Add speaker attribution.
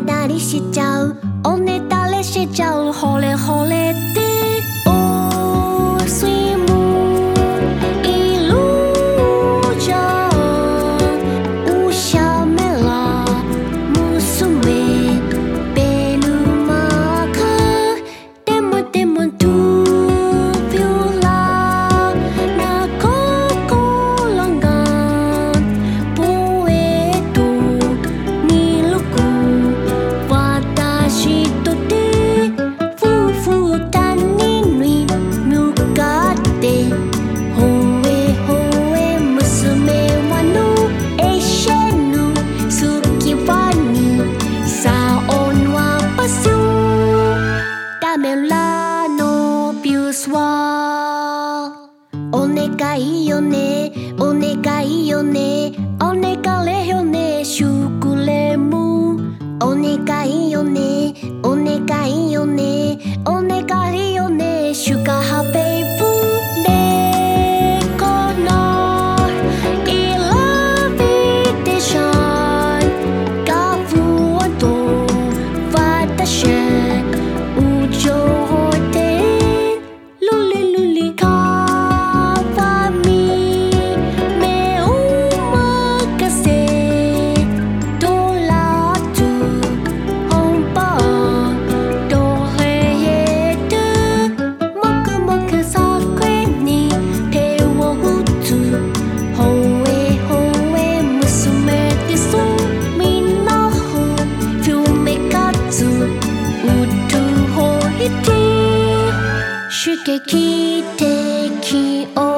Speaker 1: ねだりしちゃう。おねだりしちゃう。ほれほれって。ブスはお願いよね。お願いよね。主劇的を